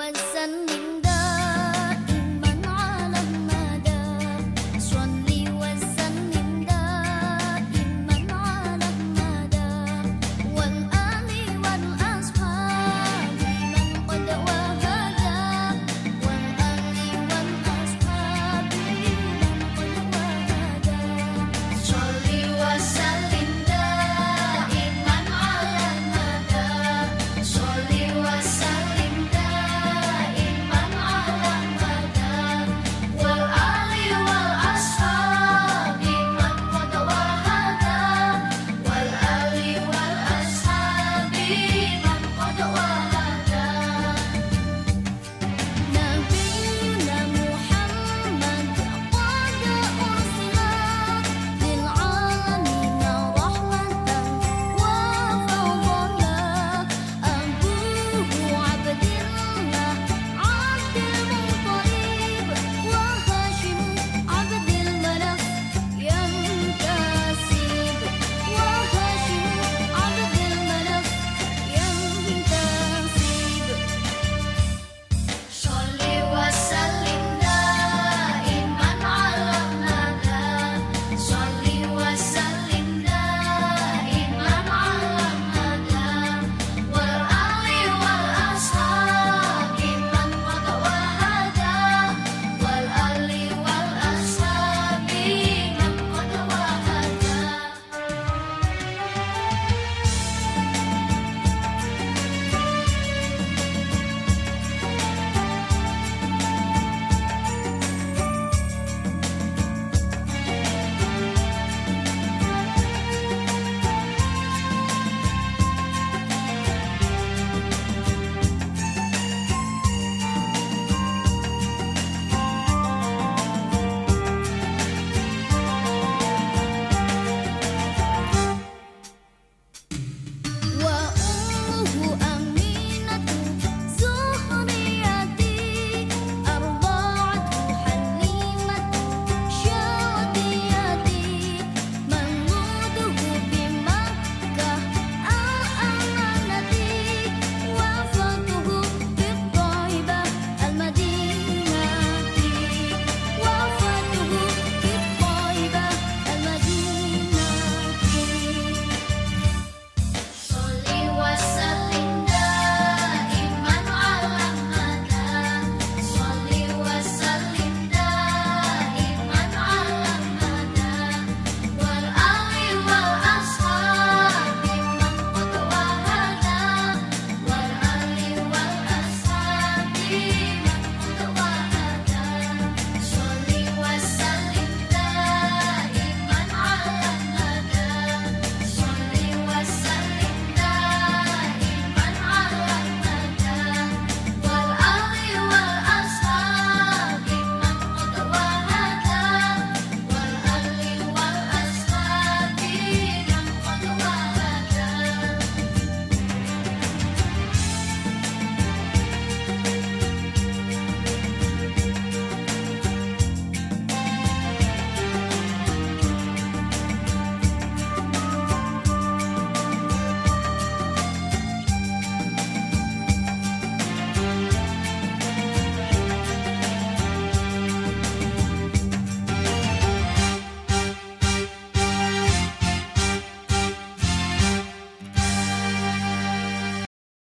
万森林的